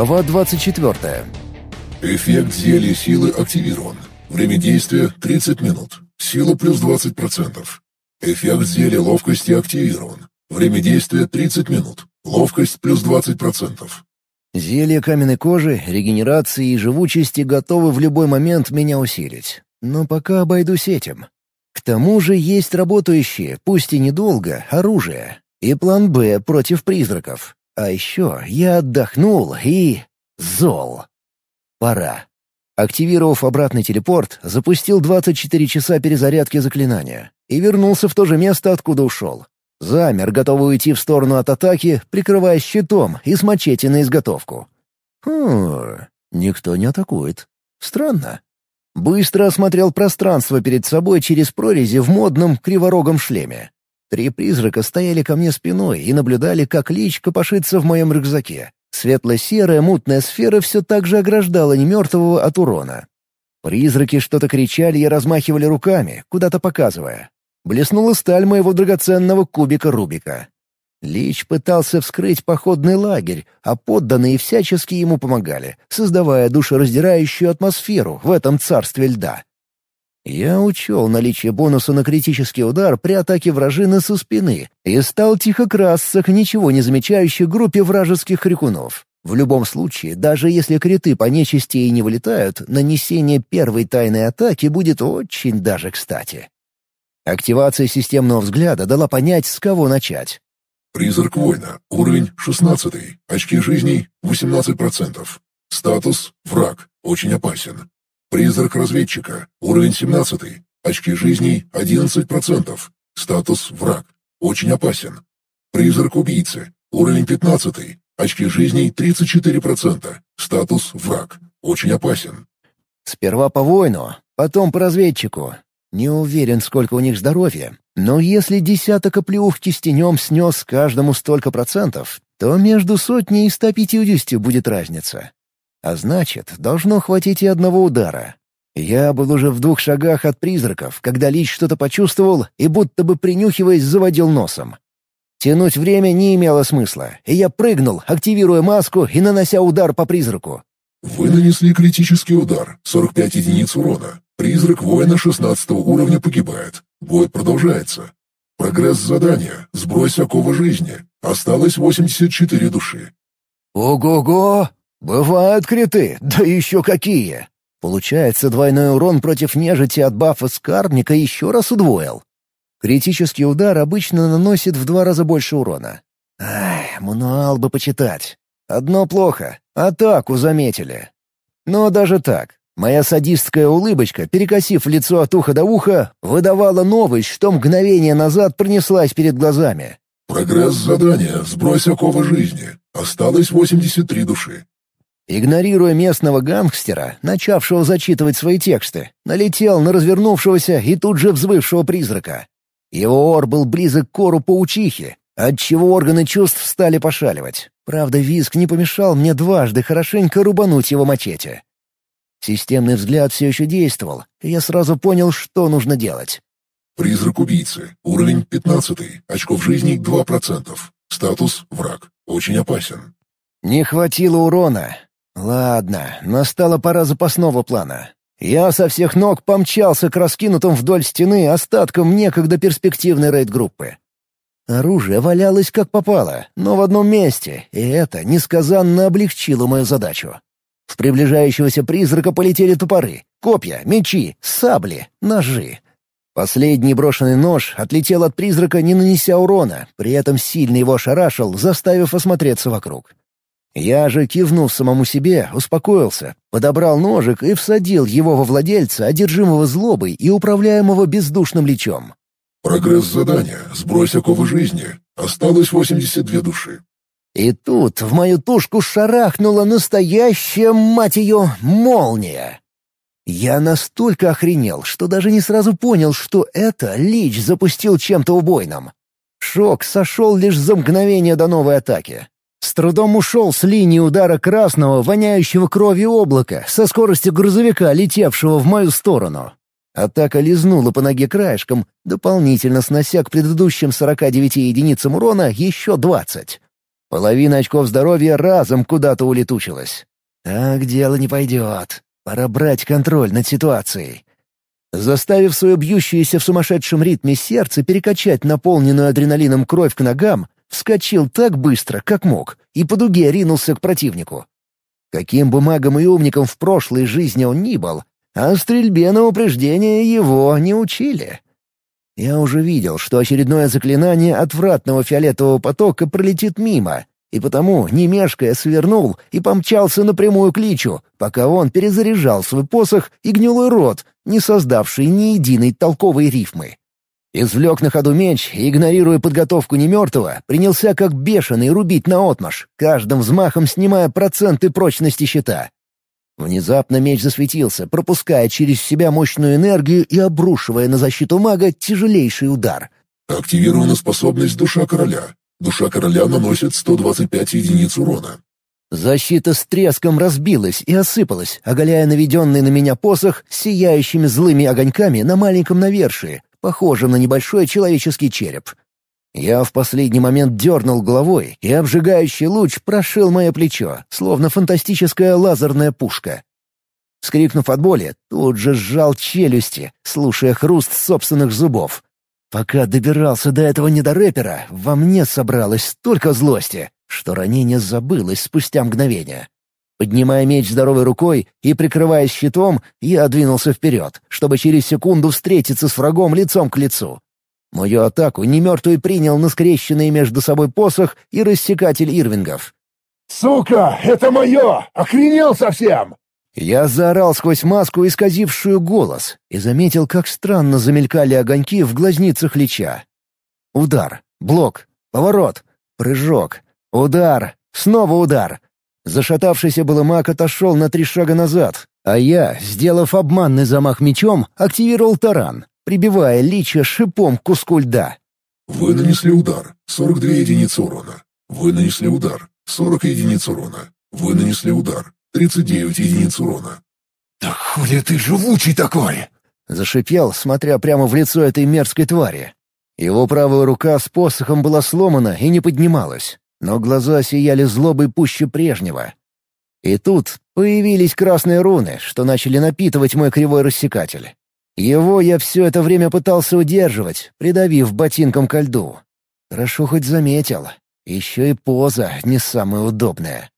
Глава 24. Эффект зелья силы активирован. Время действия — 30 минут. Сила плюс 20%. Эффект зелья ловкости активирован. Время действия — 30 минут. Ловкость плюс 20%. Зелья каменной кожи, регенерации и живучести готовы в любой момент меня усилить. Но пока обойдусь этим. К тому же есть работающие, пусть и недолго, оружие. И план «Б» против призраков. А еще я отдохнул и... зол. Пора. Активировав обратный телепорт, запустил 24 часа перезарядки заклинания и вернулся в то же место, откуда ушел. Замер, готовый уйти в сторону от атаки, прикрывая щитом и с мачете на изготовку. Хм, никто не атакует. Странно. Быстро осмотрел пространство перед собой через прорези в модном криворогом шлеме. Три призрака стояли ко мне спиной и наблюдали, как лич копошится в моем рюкзаке. Светло-серая мутная сфера все так же ограждала немертвого от урона. Призраки что-то кричали и размахивали руками, куда-то показывая. Блеснула сталь моего драгоценного кубика Рубика. Лич пытался вскрыть походный лагерь, а подданные всячески ему помогали, создавая душераздирающую атмосферу в этом царстве льда. Я учел наличие бонуса на критический удар при атаке вражины со спины и стал тихо красться к ничего не замечающей группе вражеских крикунов. В любом случае, даже если криты по нечисти и не вылетают, нанесение первой тайной атаки будет очень даже кстати. Активация системного взгляда дала понять, с кого начать. Призрак воина. Уровень 16. Очки жизней 18%. Статус «Враг». Очень опасен. Призрак разведчика. Уровень 17. Очки жизней 11%. Статус «Враг». Очень опасен. Призрак убийцы. Уровень 15. Очки жизней 34%. Статус «Враг». Очень опасен. Сперва по воину, потом по разведчику. Не уверен, сколько у них здоровья, но если десяток оплеух кистенем снес каждому столько процентов, то между сотней и 150 будет разница. А значит, должно хватить и одного удара. Я был уже в двух шагах от призраков, когда Лич что-то почувствовал и будто бы принюхиваясь заводил носом. Тянуть время не имело смысла, и я прыгнул, активируя маску и нанося удар по призраку. Вы нанесли критический удар, 45 единиц урона. Призрак воина 16 уровня погибает. Бой продолжается. Прогресс задания. Сбрось оковы жизни. Осталось 84 души. Ого-го! Бывают криты, да еще какие! Получается, двойной урон против нежити от бафа скарбника еще раз удвоил. Критический удар обычно наносит в два раза больше урона. Ай, мануал бы почитать. Одно плохо — атаку заметили. Но даже так, Моя садистская улыбочка, перекосив лицо от уха до уха, выдавала новость, что мгновение назад пронеслась перед глазами. «Прогресс задания. Сбрось оковы жизни. Осталось 83 души». Игнорируя местного гангстера, начавшего зачитывать свои тексты, налетел на развернувшегося и тут же взвывшего призрака. Его ор был близок к кору паучихи, отчего органы чувств стали пошаливать. Правда, виск не помешал мне дважды хорошенько рубануть его мачете. Системный взгляд все еще действовал, и я сразу понял, что нужно делать. «Призрак убийцы. Уровень 15. Очков жизни 2%. Статус «Враг». Очень опасен». Не хватило урона. Ладно, настала пора запасного плана. Я со всех ног помчался к раскинутым вдоль стены остаткам некогда перспективной рейд-группы. Оружие валялось как попало, но в одном месте, и это несказанно облегчило мою задачу. В приближающегося призрака полетели топоры, копья, мечи, сабли, ножи. Последний брошенный нож отлетел от призрака, не нанеся урона, при этом сильно его ошарашил, заставив осмотреться вокруг. Я же, кивнув самому себе, успокоился, подобрал ножик и всадил его во владельца, одержимого злобой и управляемого бездушным лечом. «Прогресс задания. Сбрось оковы жизни. Осталось 82 души. И тут в мою тушку шарахнула настоящая, мать ее, молния. Я настолько охренел, что даже не сразу понял, что это Лич запустил чем-то убойным. Шок сошел лишь за мгновение до новой атаки. С трудом ушел с линии удара красного, воняющего кровью облака, со скоростью грузовика, летевшего в мою сторону. Атака лизнула по ноге краешком, дополнительно снося к предыдущим 49 единицам урона еще 20. Половина очков здоровья разом куда-то улетучилась. Так дело не пойдет. Пора брать контроль над ситуацией. Заставив свое бьющееся в сумасшедшем ритме сердце перекачать наполненную адреналином кровь к ногам, вскочил так быстро, как мог, и по дуге ринулся к противнику. Каким бы магом и умником в прошлой жизни он ни был, а стрельбе на упреждение его не учили. Я уже видел, что очередное заклинание отвратного фиолетового потока пролетит мимо, и потому, не мешкая, свернул и помчался напрямую к Личу, пока он перезаряжал свой посох и гнилой рот, не создавший ни единой толковой рифмы. Извлек на ходу меч и, игнорируя подготовку немертвого, принялся как бешеный рубить наотмашь, каждым взмахом снимая проценты прочности щита. Внезапно меч засветился, пропуская через себя мощную энергию и обрушивая на защиту мага тяжелейший удар. Активирована способность «Душа короля». Душа короля наносит 125 единиц урона. Защита с треском разбилась и осыпалась, оголяя наведенный на меня посох сияющими злыми огоньками на маленьком навершии, похожем на небольшой человеческий череп. Я в последний момент дернул головой, и обжигающий луч прошил мое плечо, словно фантастическая лазерная пушка. Скрикнув от боли, тут же сжал челюсти, слушая хруст собственных зубов. Пока добирался до этого недорэпера, во мне собралось столько злости, что ранение забылось спустя мгновение. Поднимая меч здоровой рукой и прикрываясь щитом, я двинулся вперед, чтобы через секунду встретиться с врагом лицом к лицу. Мою атаку немертвый принял на скрещенные между собой посох и рассекатель ирвингов. «Сука, это мое! Охренел совсем!» Я заорал сквозь маску, исказившую голос, и заметил, как странно замелькали огоньки в глазницах Лича. Удар, блок, поворот, прыжок, удар, снова удар. Зашатавшийся было маг отошел на три шага назад, а я, сделав обманный замах мечом, активировал таран, прибивая Лича шипом к куску льда. Вы нанесли удар. 42 единицы урона. Вы нанесли удар. 40 единиц урона. Вы нанесли удар. 39 единиц урона. «Да хули ты живучий такой!» Зашипел, смотря прямо в лицо этой мерзкой твари. Его правая рука с посохом была сломана и не поднималась, но глаза сияли злобой пуще прежнего. И тут появились красные руны, что начали напитывать мой кривой рассекатель. Его я все это время пытался удерживать, придавив ботинком ко льду. Хорошо хоть заметил. Еще и поза не самая удобная.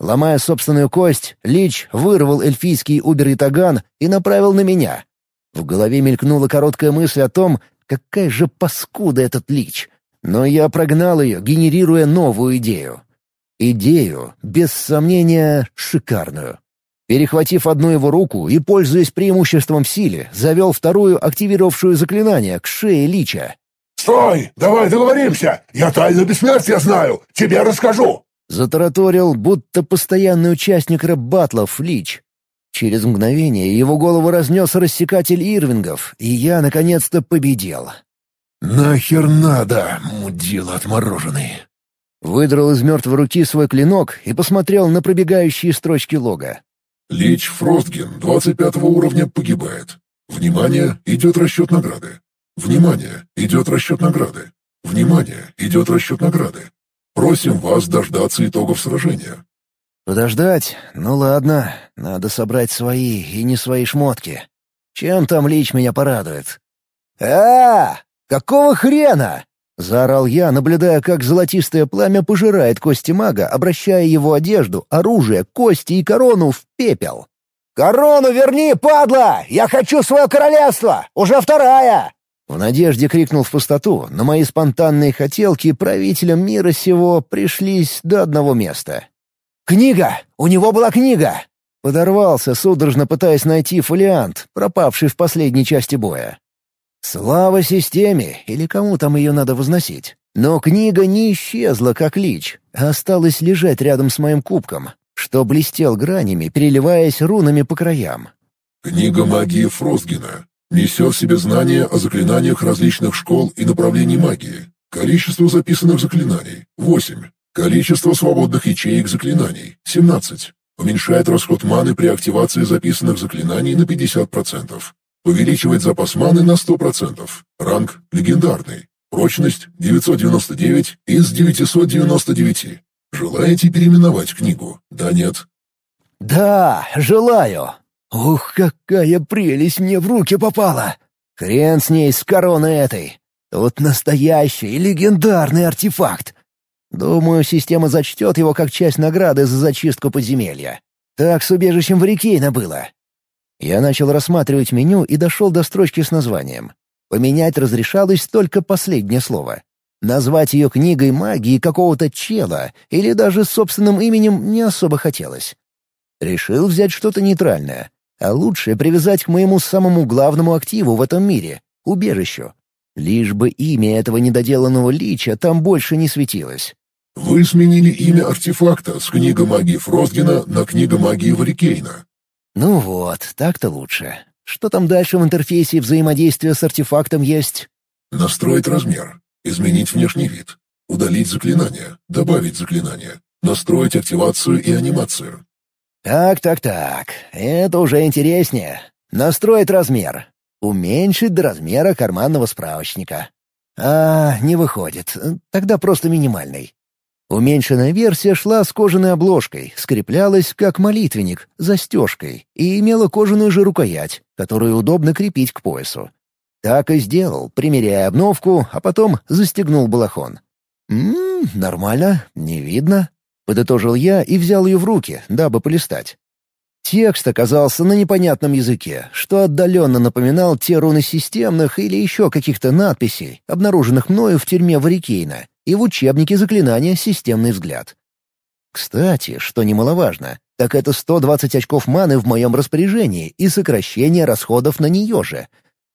Ломая собственную кость, Лич вырвал эльфийский убер-итаган и направил на меня. В голове мелькнула короткая мысль о том, какая же паскуда этот Лич. Но я прогнал ее, генерируя новую идею. Идею, без сомнения, шикарную. Перехватив одну его руку и, пользуясь преимуществом в силе, завел вторую, активировавшую заклинание, к шее Лича. «Стой! Давай договоримся! Я тайну бессмертия знаю! Тебе расскажу!» Затараторил, будто постоянный участник рэп-баттлов Лич. Через мгновение его голову разнес рассекатель Ирвингов, и я, наконец-то, победил. «Нахер надо, мудила отмороженный!» Выдрал из мертвой руки свой клинок и посмотрел на пробегающие строчки лога. «Лич Фростген 25 уровня погибает. Внимание, идет расчет награды. Внимание, идет расчет награды. Внимание, идет расчет награды. Просим вас дождаться итогов сражения». «Подождать? Ну ладно, надо собрать свои и не свои шмотки. Чем там Лич меня порадует?» а, Какого хрена?» — заорал я, наблюдая, как золотистое пламя пожирает кости мага, обращая его одежду, оружие, кости и корону в пепел. «Корону верни, падла! Я хочу свое королевство! Уже вторая!» В надежде крикнул в пустоту, но мои спонтанные хотелки правителям мира сего пришлись до одного места. «Книга! У него была книга!» Подорвался, судорожно пытаясь найти фолиант, пропавший в последней части боя. Слава системе, или кому там ее надо возносить. Но книга не исчезла, как лич, а осталась лежать рядом с моим кубком, что блестел гранями, переливаясь рунами по краям. «Книга магии Фростгена. Несет в себе знания о заклинаниях различных школ и направлений магии. Количество записанных заклинаний — 8. Количество свободных ячеек заклинаний — 17. Уменьшает расход маны при активации записанных заклинаний на 50%. Увеличивает запас маны на 100%. Ранг — легендарный. Прочность — 999 из 999. Желаете переименовать книгу? Да, нет? «Да, желаю. Ух, какая прелесть мне в руки попала! Хрен с ней, с короной этой. Тут настоящий легендарный артефакт. Думаю, система зачтет его как часть награды за зачистку подземелья. Так с убежищем в Рикейна было. Я начал рассматривать меню и дошел до строчки с названием. Поменять разрешалось только последнее слово. Назвать ее книгой магии какого-то чела или даже собственным именем не особо хотелось. Решил взять что-то нейтральное, а лучше привязать к моему самому главному активу в этом мире — убежищу. Лишь бы имя этого недоделанного лича там больше не светилось. Вы сменили имя артефакта с книга магии Фростгена на книга магии Варикейна. Ну вот, так-то лучше. Что там дальше в интерфейсе взаимодействия с артефактом есть? Настроить размер, изменить внешний вид, удалить заклинание, добавить заклинание, настроить активацию и анимацию. Так, так, так. Это уже интереснее. Настроить размер. Уменьшить до размера карманного справочника. А, не выходит. Тогда просто минимальный. Уменьшенная версия шла с кожаной обложкой, скреплялась как молитвенник, застежкой и имела кожаную же рукоять, которую удобно крепить к поясу. Так и сделал, примеряя обновку, а потом застегнул балахон. «Ммм, нормально, не видно», — подытожил я и взял ее в руки, дабы полистать. Текст оказался на непонятном языке, что отдаленно напоминал те руны системных или еще каких-то надписей, обнаруженных мною в тюрьме Варикейна и в учебнике заклинания «Системный взгляд». Кстати, что немаловажно, так это 120 очков маны в моем распоряжении и сокращение расходов на нее же.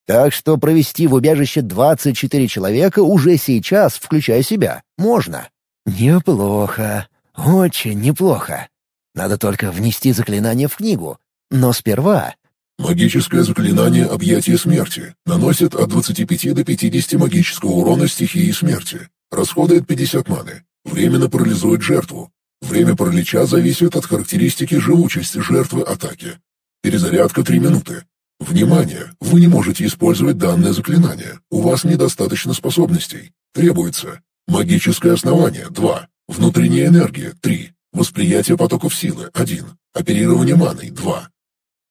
Так что провести в убежище 24 человека уже сейчас, включая себя, можно. Неплохо. Очень неплохо. Надо только внести заклинание в книгу. Но сперва... Магическое заклинание «Объятие смерти» наносит от 25 до 50 магического урона стихии смерти. Расходует 50 маны. Временно парализует жертву. Время паралича зависит от характеристики живучести жертвы атаки. Перезарядка 3 минуты. Внимание! Вы не можете использовать данное заклинание. У вас недостаточно способностей. Требуется магическое основание 2, внутренняя энергия 3, Восприятие потоков силы — один. Оперирование маной — два.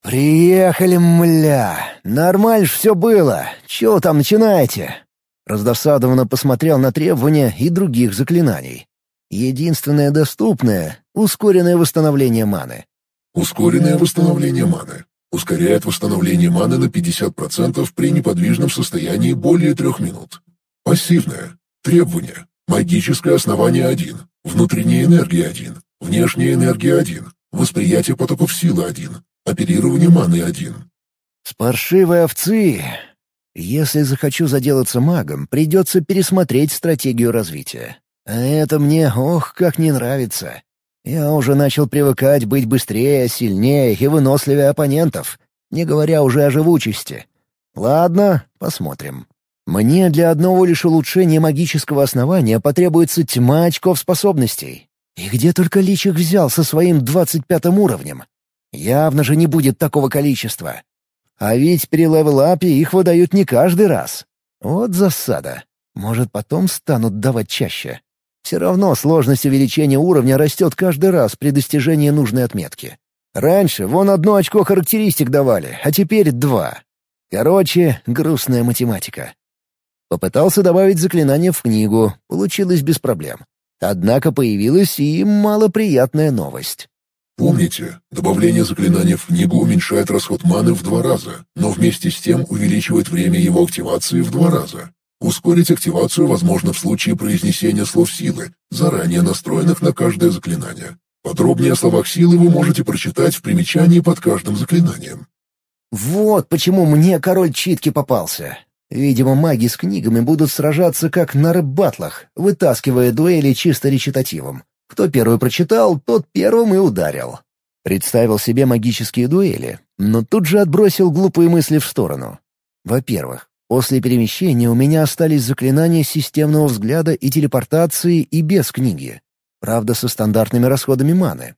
«Приехали, мля! Нормально все было. Чего там начинаете?» Раздосадованно посмотрел на требования и других заклинаний. Единственное доступное — ускоренное восстановление маны. Ускоренное восстановление маны. Ускоряет восстановление маны на 50% при неподвижном состоянии более трех минут. Пассивное. Требование. Магическое основание 1. Внутренняя энергия 1. Внешняя энергия один. Восприятие потоков силы один. Оперирование маны один. С паршивой овцы. Если захочу заделаться магом, придется пересмотреть стратегию развития. А это мне, ох, как не нравится. Я уже начал привыкать быть быстрее, сильнее и выносливее оппонентов, не говоря уже о живучести. Ладно, посмотрим. Мне для одного лишь улучшения магического основания потребуется тьма очков способностей. И где только лич их взял со своим двадцать пятым уровнем? Явно же не будет такого количества. А ведь при level-up е их выдают не каждый раз. Вот засада. Может, потом станут давать чаще. Все равно сложность увеличения уровня растет каждый раз при достижении нужной отметки. Раньше вон одно очко характеристик давали, а теперь два. Короче, грустная математика. Попытался добавить заклинание в книгу, получилось без проблем. Однако появилась и малоприятная новость. Помните, добавление заклинания в книгу уменьшает расход маны в два раза, но вместе с тем увеличивает время его активации в два раза. Ускорить активацию возможно в случае произнесения слов силы, заранее настроенных на каждое заклинание. Подробнее о словах силы вы можете прочитать в примечании под каждым заклинанием. Вот почему мне король читки попался. Видимо, маги с книгами будут сражаться как на рэп-батлах, вытаскивая дуэли чисто речитативом. Кто первый прочитал, тот первым и ударил. Представил себе магические дуэли, но тут же отбросил глупые мысли в сторону. Во-первых, после перемещения у меня остались заклинания системного взгляда и телепортации и без книги. Правда, со стандартными расходами маны.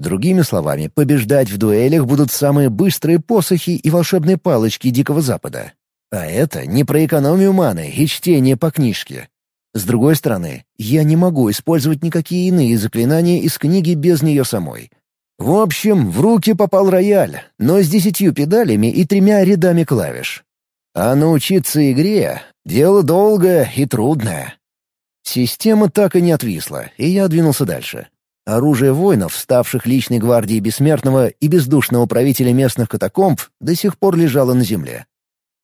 Другими словами, побеждать в дуэлях будут самые быстрые посохи и волшебные палочки Дикого Запада. А это не про экономию маны и чтение по книжке. С другой стороны, я не могу использовать никакие иные заклинания из книги без нее самой. В общем, в руки попал рояль, но с десятью педалями и тремя рядами клавиш. А научиться игре — дело долгое и трудное. Система так и не отвисла, и я двинулся дальше. Оружие воинов, ставших личной гвардией бессмертного и бездушного правителя местных катакомб, до сих пор лежало на земле.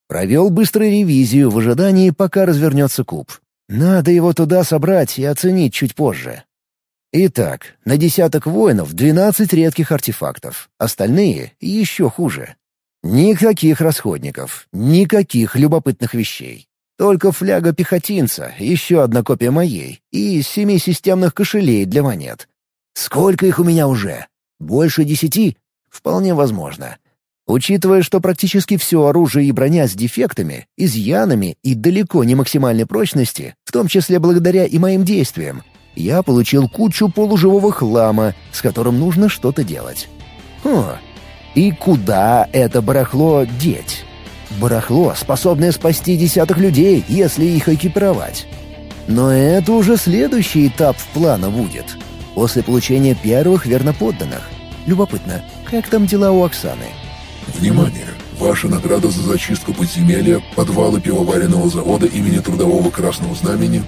Провел быструю ревизию в ожидании, пока развернется куб. Надо его туда собрать и оценить чуть позже. Итак, на десяток воинов двенадцать редких артефактов, остальные еще хуже. Никаких расходников, никаких любопытных вещей. Только фляга пехотинца, еще одна копия моей, и семи системных кошелей для монет. Сколько их у меня уже? Больше десяти? Вполне возможно. Учитывая, что практически все оружие и броня с дефектами, изъянами и далеко не максимальной прочности, в том числе благодаря и моим действиям, я получил кучу полуживого хлама, с которым нужно что-то делать. Хм, и куда это барахло деть? Барахло, способное спасти десяток людей, если их экипировать. Но это уже следующий этап плана будет. После получения первых верноподданных. Любопытно, как там дела у Оксаны? Внимание! Ваша награда за зачистку подземелья, подвала пивоваренного завода имени Трудового Красного Знамени